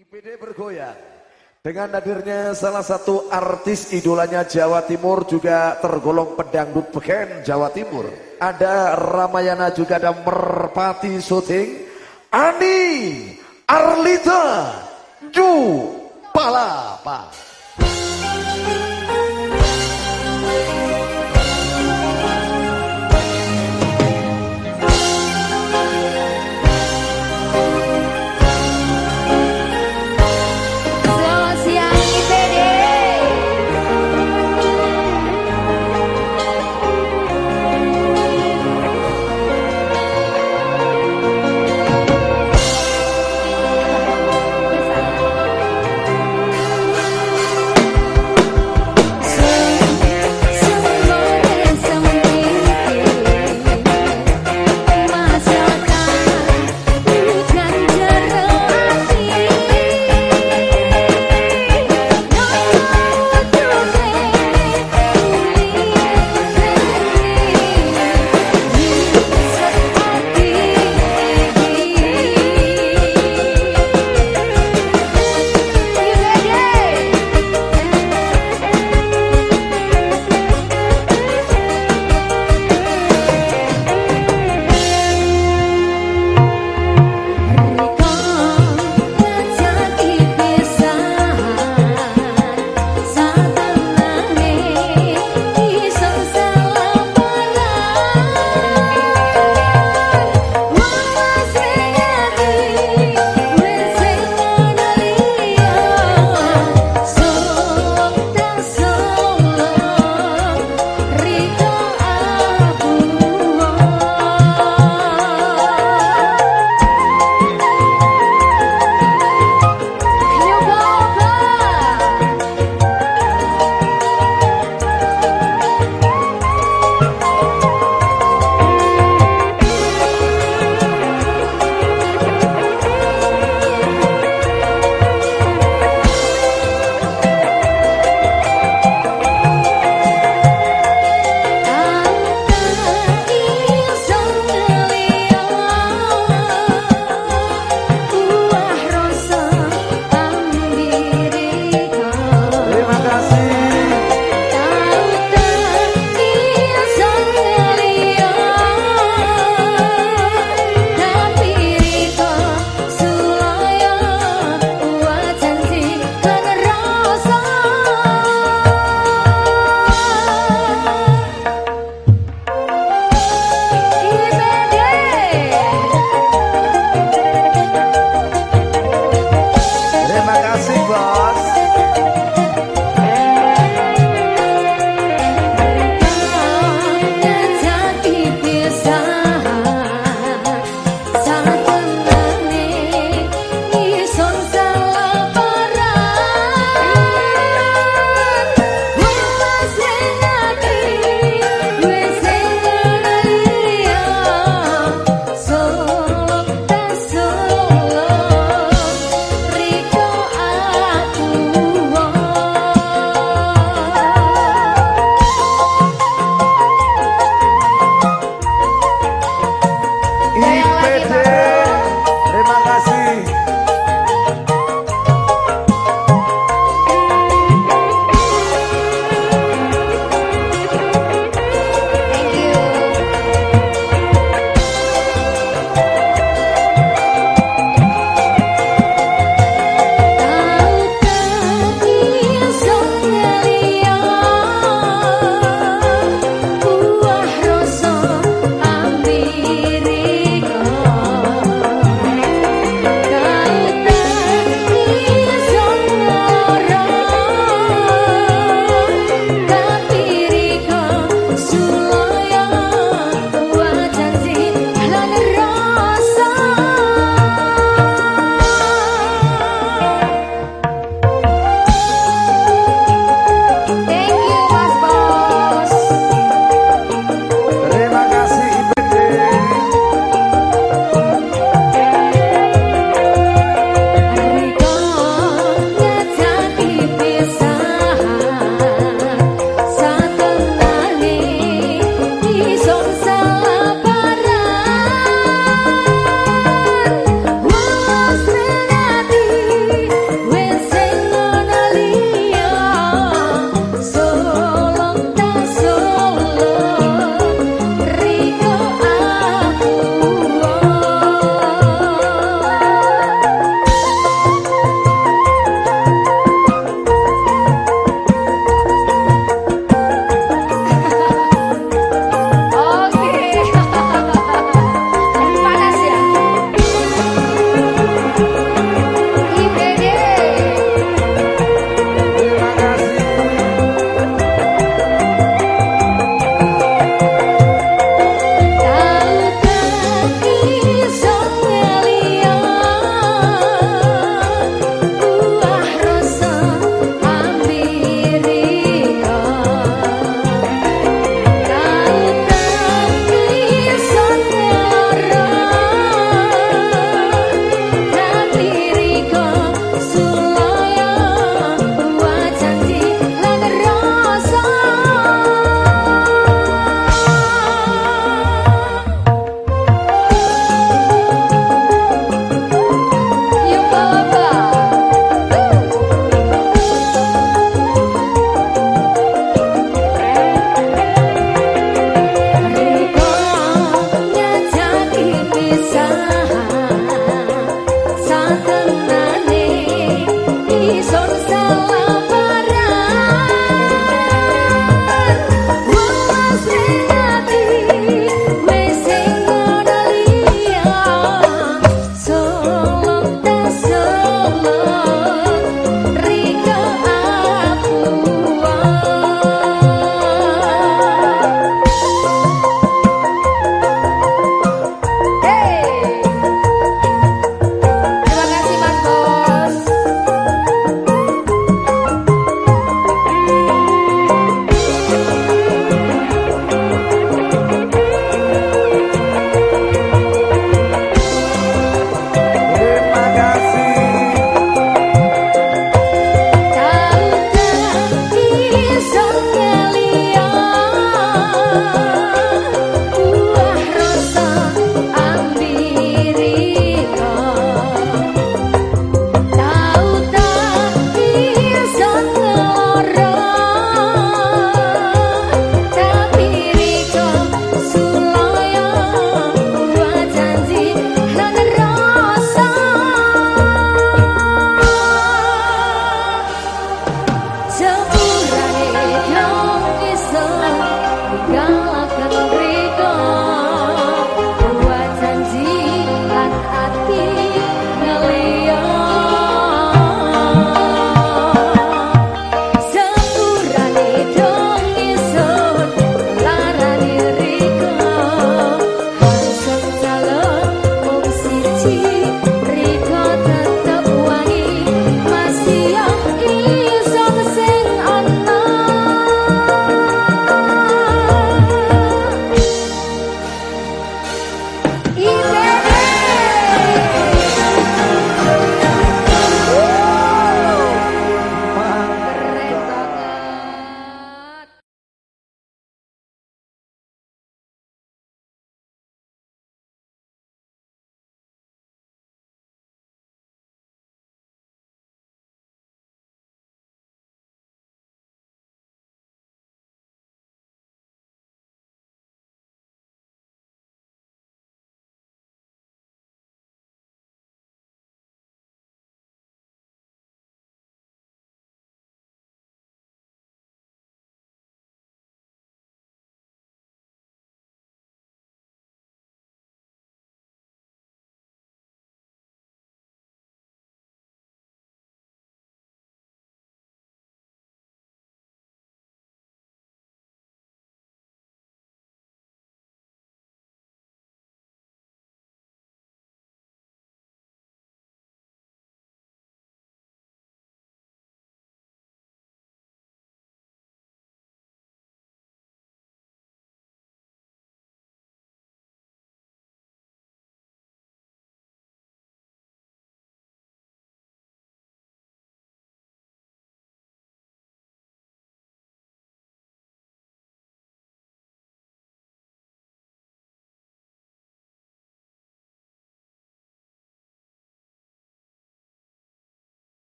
IPD bergoyang dengan hadirnya salah satu artis idolanya Jawa Timur juga tergolong pedangdut beken Jawa Timur. Ada Ramayana juga ada Merpati Syuting. Ani Arlita Ju Palapa.